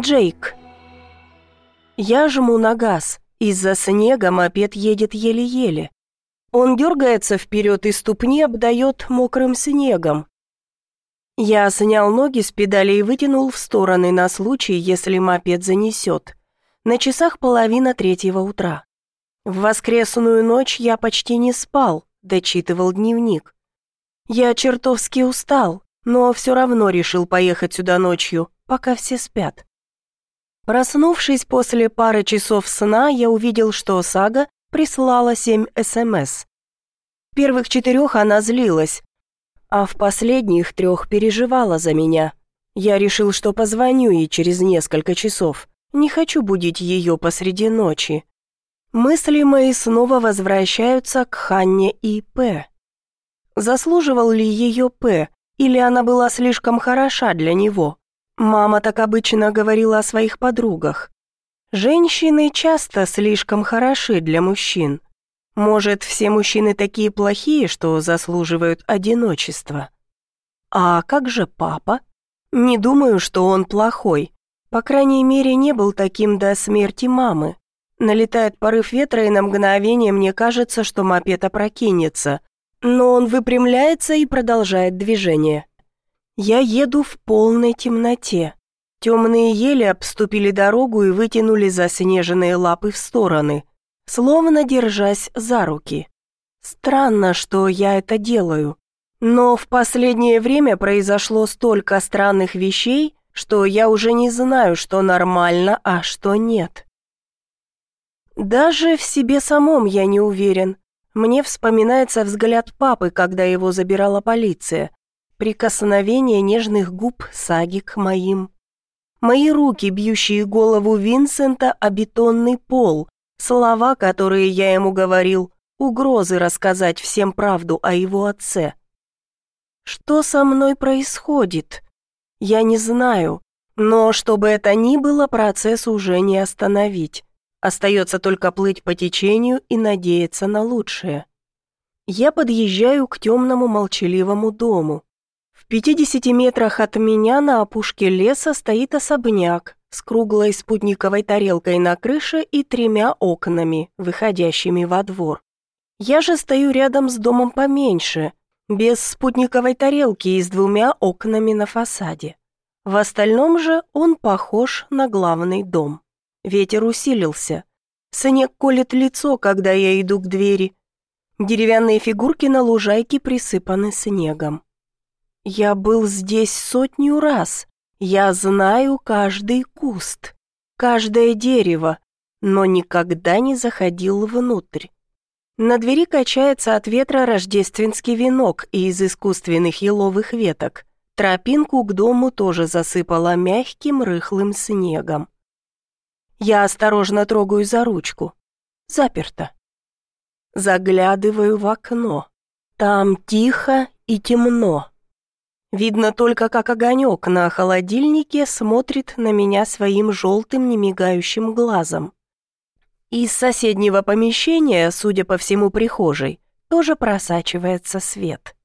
Джейк. Я жму на газ. Из-за снега мопед едет еле-еле. Он дергается вперед и ступни обдает мокрым снегом. Я снял ноги с педали и вытянул в стороны на случай, если мопед занесет. На часах половина третьего утра. В воскресную ночь я почти не спал, дочитывал дневник. Я чертовски устал, но все равно решил поехать сюда ночью, пока все спят. Проснувшись после пары часов сна, я увидел, что Сага прислала семь СМС. В первых четырех она злилась, а в последних трех переживала за меня. Я решил, что позвоню ей через несколько часов. Не хочу будить ее посреди ночи. Мысли мои снова возвращаются к Ханне и П. Заслуживал ли ее П, или она была слишком хороша для него? Мама так обычно говорила о своих подругах. Женщины часто слишком хороши для мужчин. Может, все мужчины такие плохие, что заслуживают одиночества? А как же папа? Не думаю, что он плохой. По крайней мере, не был таким до смерти мамы. Налетает порыв ветра, и на мгновение мне кажется, что мопед опрокинется. Но он выпрямляется и продолжает движение. Я еду в полной темноте. Темные ели обступили дорогу и вытянули заснеженные лапы в стороны, словно держась за руки. Странно, что я это делаю. Но в последнее время произошло столько странных вещей, что я уже не знаю, что нормально, а что нет. Даже в себе самом я не уверен. Мне вспоминается взгляд папы, когда его забирала полиция. Прикосновение нежных губ Саги к моим. Мои руки, бьющие голову Винсента о бетонный пол. Слова, которые я ему говорил. Угрозы рассказать всем правду о его отце. Что со мной происходит? Я не знаю, но что бы это ни было, процесс уже не остановить. Остается только плыть по течению и надеяться на лучшее. Я подъезжаю к темному молчаливому дому. В 50 метрах от меня на опушке леса стоит особняк с круглой спутниковой тарелкой на крыше и тремя окнами, выходящими во двор. Я же стою рядом с домом поменьше, без спутниковой тарелки и с двумя окнами на фасаде. В остальном же он похож на главный дом. Ветер усилился. Снег колет лицо, когда я иду к двери. Деревянные фигурки на лужайке присыпаны снегом. Я был здесь сотню раз. Я знаю каждый куст, каждое дерево, но никогда не заходил внутрь. На двери качается от ветра рождественский венок из искусственных еловых веток. Тропинку к дому тоже засыпала мягким рыхлым снегом. Я осторожно трогаю за ручку. Заперто. Заглядываю в окно. Там тихо и темно. Видно только, как огонек на холодильнике смотрит на меня своим желтым немигающим глазом. Из соседнего помещения, судя по всему прихожей, тоже просачивается свет.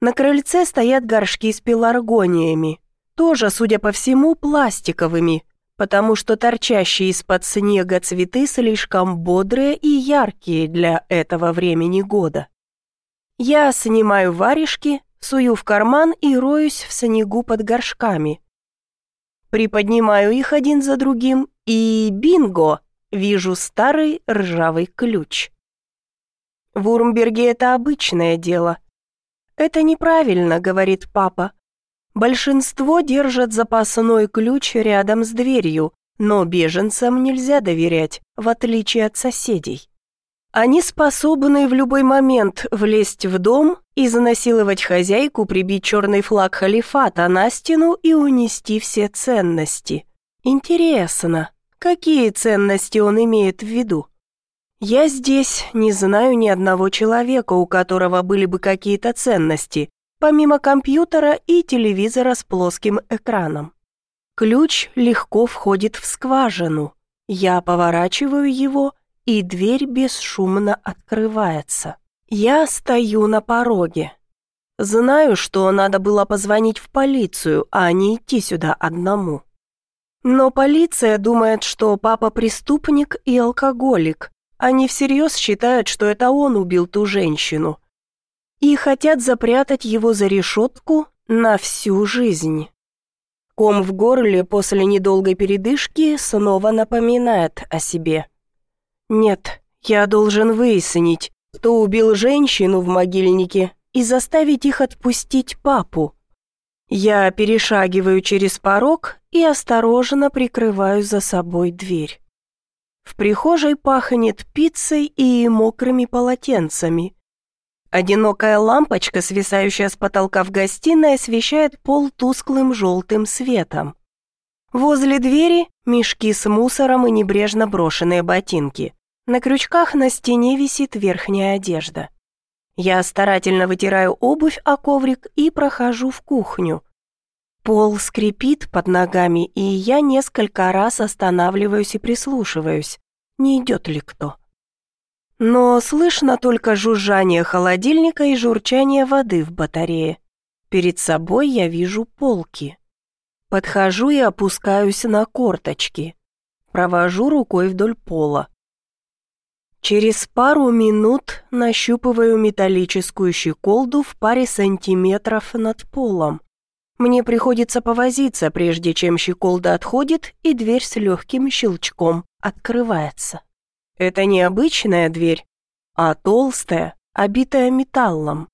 На крыльце стоят горшки с пеларгониями, тоже, судя по всему, пластиковыми, потому что торчащие из-под снега цветы слишком бодрые и яркие для этого времени года. Я снимаю варежки, сую в карман и роюсь в снегу под горшками. Приподнимаю их один за другим, и бинго! Вижу старый ржавый ключ. В Урмберге это обычное дело. «Это неправильно», — говорит папа. «Большинство держат запасной ключ рядом с дверью, но беженцам нельзя доверять, в отличие от соседей. Они способны в любой момент влезть в дом, изнасиловать хозяйку, прибить черный флаг халифата на стену и унести все ценности. Интересно, Какие ценности он имеет в виду? Я здесь не знаю ни одного человека, у которого были бы какие-то ценности, помимо компьютера и телевизора с плоским экраном. Ключ легко входит в скважину. Я поворачиваю его, и дверь бесшумно открывается. Я стою на пороге. Знаю, что надо было позвонить в полицию, а не идти сюда одному. Но полиция думает, что папа преступник и алкоголик. Они всерьез считают, что это он убил ту женщину. И хотят запрятать его за решетку на всю жизнь. Ком в горле после недолгой передышки снова напоминает о себе. Нет, я должен выяснить, кто убил женщину в могильнике и заставить их отпустить папу. Я перешагиваю через порог и осторожно прикрываю за собой дверь. В прихожей пахнет пиццей и мокрыми полотенцами. Одинокая лампочка, свисающая с потолка в гостиной, освещает пол тусклым желтым светом. Возле двери мешки с мусором и небрежно брошенные ботинки. На крючках на стене висит верхняя одежда. Я старательно вытираю обувь о коврик и прохожу в кухню. Пол скрипит под ногами, и я несколько раз останавливаюсь и прислушиваюсь, не идет ли кто. Но слышно только жужжание холодильника и журчание воды в батарее. Перед собой я вижу полки. Подхожу и опускаюсь на корточки. Провожу рукой вдоль пола. Через пару минут нащупываю металлическую щеколду в паре сантиметров над полом. Мне приходится повозиться, прежде чем щеколда отходит, и дверь с легким щелчком открывается. Это не обычная дверь, а толстая, обитая металлом.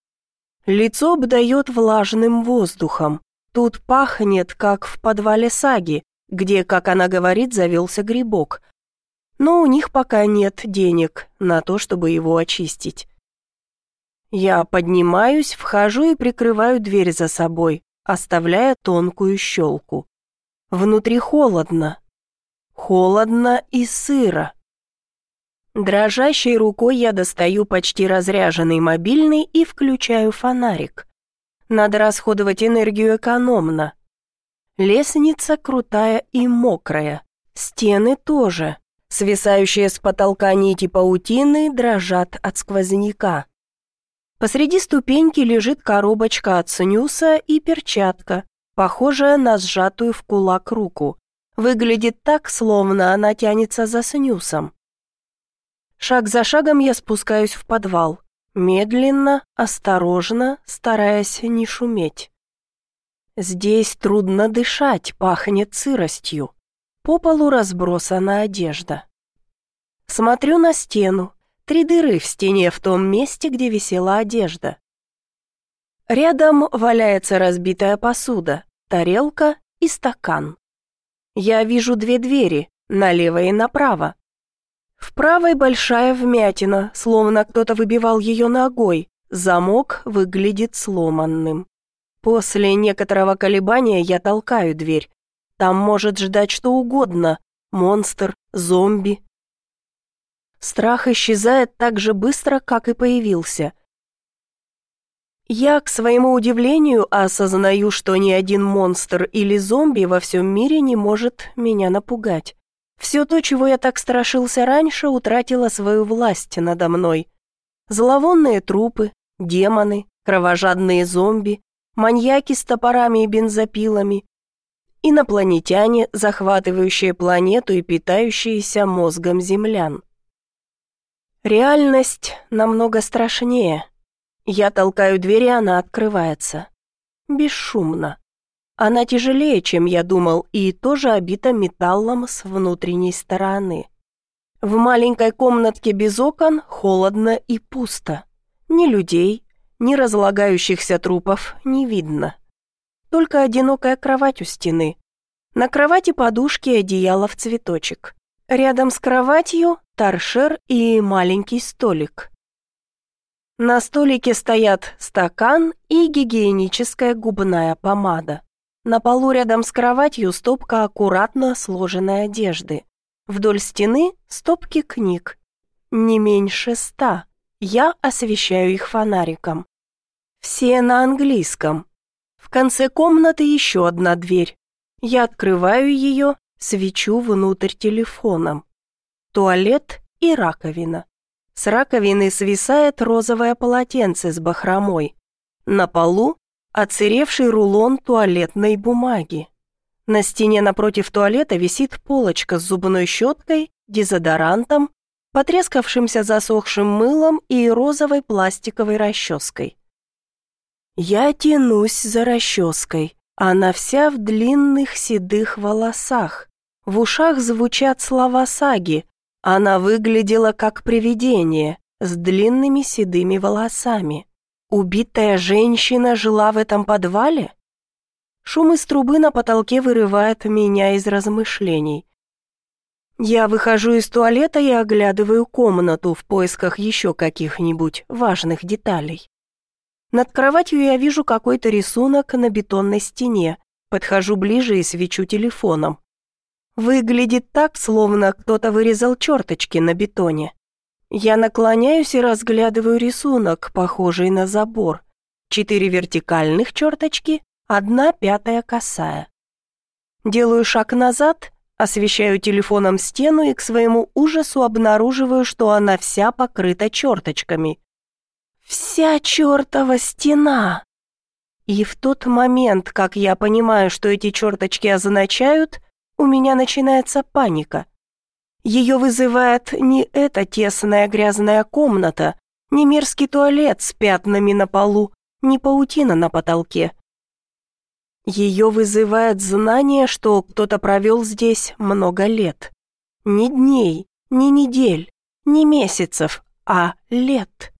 Лицо обдает влажным воздухом. Тут пахнет, как в подвале саги, где, как она говорит, завелся грибок. Но у них пока нет денег на то, чтобы его очистить. Я поднимаюсь, вхожу и прикрываю дверь за собой, оставляя тонкую щелку. Внутри холодно. Холодно и сыро. Дрожащей рукой я достаю почти разряженный мобильный и включаю фонарик. Надо расходовать энергию экономно. Лестница крутая и мокрая. Стены тоже. Свисающие с потолка нити паутины дрожат от сквозняка. Посреди ступеньки лежит коробочка от снюса и перчатка, похожая на сжатую в кулак руку. Выглядит так, словно она тянется за снюсом. Шаг за шагом я спускаюсь в подвал. Медленно, осторожно, стараясь не шуметь. Здесь трудно дышать, пахнет сыростью. По полу разбросана одежда. Смотрю на стену. Три дыры в стене в том месте, где висела одежда. Рядом валяется разбитая посуда, тарелка и стакан. Я вижу две двери, налево и направо. В правой большая вмятина, словно кто-то выбивал ее ногой. Замок выглядит сломанным. После некоторого колебания я толкаю дверь. Там может ждать что угодно. Монстр, зомби. Страх исчезает так же быстро, как и появился. Я, к своему удивлению, осознаю, что ни один монстр или зомби во всем мире не может меня напугать. Все то, чего я так страшился раньше, утратило свою власть надо мной. Зловонные трупы, демоны, кровожадные зомби, маньяки с топорами и бензопилами, инопланетяне, захватывающие планету и питающиеся мозгом землян. Реальность намного страшнее. Я толкаю дверь, и она открывается. Бесшумно. Она тяжелее, чем я думал, и тоже обита металлом с внутренней стороны. В маленькой комнатке без окон холодно и пусто. Ни людей, ни разлагающихся трупов не видно. Только одинокая кровать у стены. На кровати подушки и одеяло в цветочек. Рядом с кроватью торшер и маленький столик. На столике стоят стакан и гигиеническая губная помада. На полу рядом с кроватью стопка аккуратно сложенной одежды. Вдоль стены стопки книг. Не меньше ста. Я освещаю их фонариком. Все на английском. В конце комнаты еще одна дверь. Я открываю ее, свечу внутрь телефоном. Туалет и раковина. С раковины свисает розовое полотенце с бахромой. На полу Оцеревший рулон туалетной бумаги. На стене напротив туалета висит полочка с зубной щеткой, дезодорантом, потрескавшимся засохшим мылом и розовой пластиковой расческой. Я тянусь за расческой. Она вся в длинных седых волосах. В ушах звучат слова саги. Она выглядела как привидение, с длинными седыми волосами. Убитая женщина жила в этом подвале? Шум из трубы на потолке вырывает меня из размышлений. Я выхожу из туалета и оглядываю комнату в поисках еще каких-нибудь важных деталей. Над кроватью я вижу какой-то рисунок на бетонной стене. Подхожу ближе и свечу телефоном. Выглядит так, словно кто-то вырезал черточки на бетоне. Я наклоняюсь и разглядываю рисунок, похожий на забор. Четыре вертикальных черточки, одна пятая косая. Делаю шаг назад Освещаю телефоном стену и к своему ужасу обнаруживаю, что она вся покрыта черточками. Вся чертова стена! И в тот момент, как я понимаю, что эти черточки означают, у меня начинается паника. Ее вызывает не эта тесная грязная комната, не мерзкий туалет с пятнами на полу, не паутина на потолке. Ее вызывает знание, что кто-то провел здесь много лет. Не дней, не недель, не месяцев, а лет.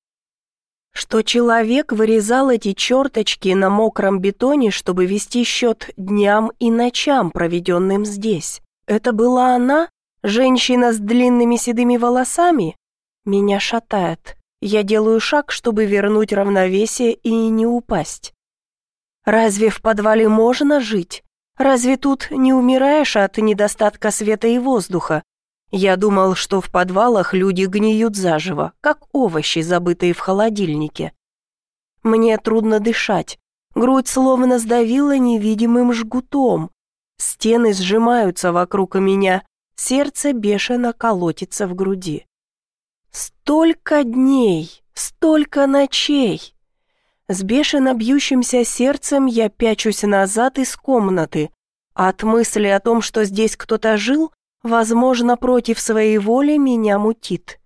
Что человек вырезал эти черточки на мокром бетоне, чтобы вести счет дням и ночам, проведенным здесь. Это была она? Женщина с длинными седыми волосами? Меня шатает. Я делаю шаг, чтобы вернуть равновесие и не упасть. Разве в подвале можно жить? Разве тут не умираешь от недостатка света и воздуха? Я думал, что в подвалах люди гниют заживо, как овощи, забытые в холодильнике. Мне трудно дышать. Грудь словно сдавила невидимым жгутом. Стены сжимаются вокруг меня, сердце бешено колотится в груди. Столько дней, столько ночей. С бешено бьющимся сердцем я пячусь назад из комнаты. От мысли о том, что здесь кто-то жил, возможно, против своей воли меня мутит.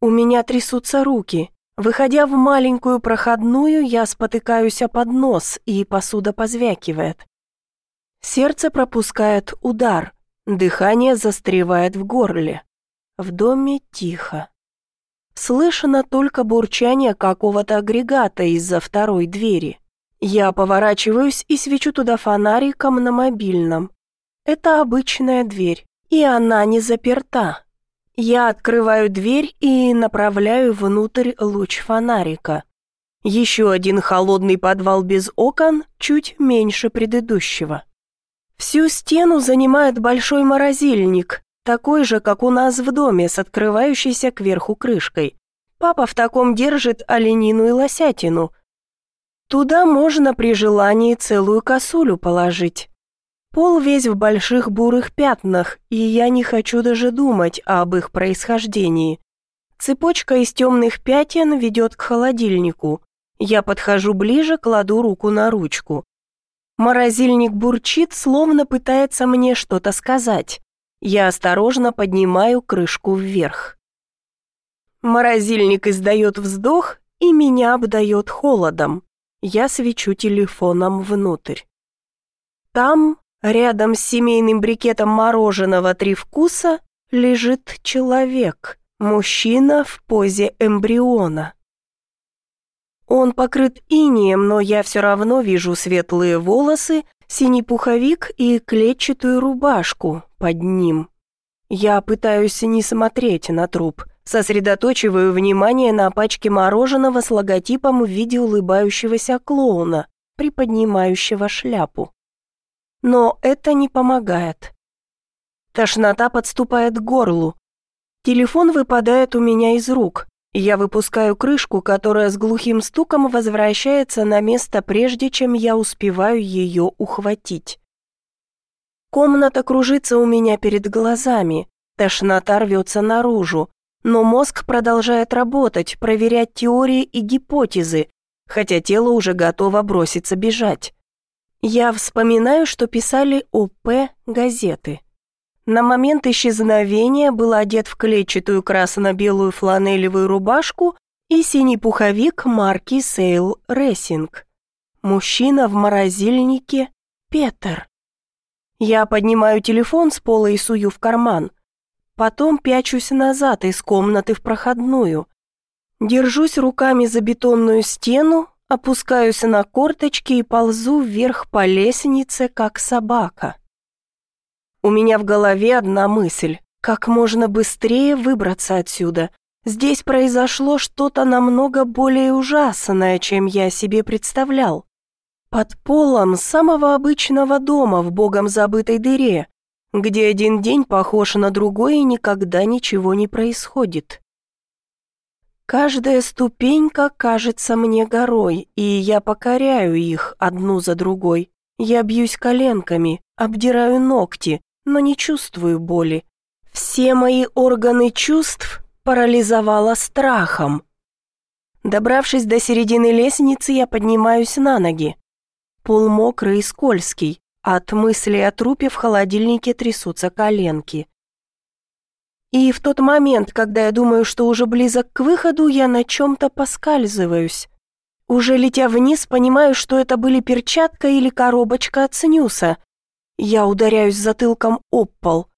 У меня трясутся руки. Выходя в маленькую проходную, я спотыкаюсь о поднос, и посуда позвякивает. Сердце пропускает удар, дыхание застревает в горле. В доме тихо. Слышно только бурчание какого-то агрегата из-за второй двери. Я поворачиваюсь и свечу туда фонариком на мобильном. Это обычная дверь, и она не заперта. Я открываю дверь и направляю внутрь луч фонарика. Еще один холодный подвал без окон, чуть меньше предыдущего. Всю стену занимает большой морозильник, такой же, как у нас в доме, с открывающейся кверху крышкой. Папа в таком держит оленину и лосятину. Туда можно при желании целую косулю положить. Пол весь в больших бурых пятнах, и я не хочу даже думать об их происхождении. Цепочка из темных пятен ведет к холодильнику. Я подхожу ближе, кладу руку на ручку. Морозильник бурчит, словно пытается мне что-то сказать. Я осторожно поднимаю крышку вверх. Морозильник издает вздох, и меня обдает холодом. Я свечу телефоном внутрь. Там, рядом с семейным брикетом мороженого три вкуса, лежит человек, мужчина в позе эмбриона. Он покрыт инием, но я все равно вижу светлые волосы, синий пуховик и клетчатую рубашку под ним. Я пытаюсь не смотреть на труп, сосредоточиваю внимание на пачке мороженого с логотипом в виде улыбающегося клоуна, приподнимающего шляпу. Но это не помогает. Тошнота подступает к горлу. Телефон выпадает у меня из рук. Я выпускаю крышку, которая с глухим стуком возвращается на место, прежде чем я успеваю ее ухватить. Комната кружится у меня перед глазами, тошнота рвется наружу, но мозг продолжает работать, проверять теории и гипотезы, хотя тело уже готово броситься бежать. Я вспоминаю, что писали ОП газеты. На момент исчезновения был одет в клетчатую красно-белую фланелевую рубашку и синий пуховик марки Sail Racing. Мужчина в морозильнике Петер. Я поднимаю телефон с пола и сую в карман. Потом пячусь назад из комнаты в проходную. Держусь руками за бетонную стену, опускаюсь на корточки и ползу вверх по лестнице, как собака. У меня в голове одна мысль – как можно быстрее выбраться отсюда. Здесь произошло что-то намного более ужасное, чем я себе представлял. Под полом самого обычного дома в богом забытой дыре, где один день похож на другой и никогда ничего не происходит. Каждая ступенька кажется мне горой, и я покоряю их одну за другой. Я бьюсь коленками, обдираю ногти, но не чувствую боли. Все мои органы чувств парализовало страхом. Добравшись до середины лестницы, я поднимаюсь на ноги. Пол мокрый и скользкий, от мысли о трупе в холодильнике трясутся коленки. И в тот момент, когда я думаю, что уже близок к выходу, я на чем-то поскальзываюсь. Уже летя вниз, понимаю, что это были перчатка или коробочка от снюса. Я ударяюсь затылком об пол.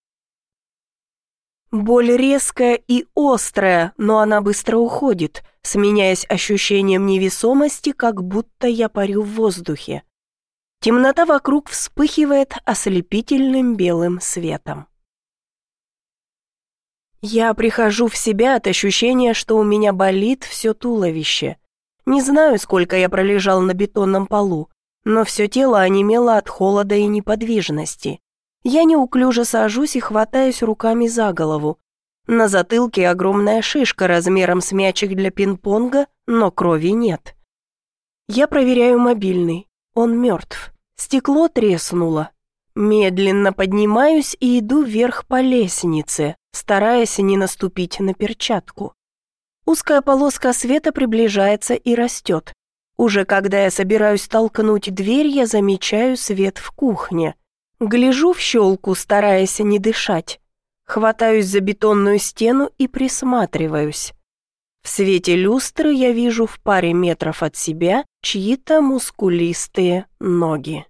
Боль резкая и острая, но она быстро уходит, сменяясь ощущением невесомости, как будто я парю в воздухе. Темнота вокруг вспыхивает ослепительным белым светом. Я прихожу в себя от ощущения, что у меня болит все туловище. Не знаю, сколько я пролежал на бетонном полу, но все тело онемело от холода и неподвижности. Я неуклюже сажусь и хватаюсь руками за голову. На затылке огромная шишка размером с мячик для пинг-понга, но крови нет. Я проверяю мобильный. Он мертв. Стекло треснуло. Медленно поднимаюсь и иду вверх по лестнице, стараясь не наступить на перчатку. Узкая полоска света приближается и растет. Уже когда я собираюсь толкнуть дверь, я замечаю свет в кухне. Гляжу в щелку, стараясь не дышать. Хватаюсь за бетонную стену и присматриваюсь. В свете люстры я вижу в паре метров от себя чьи-то мускулистые ноги.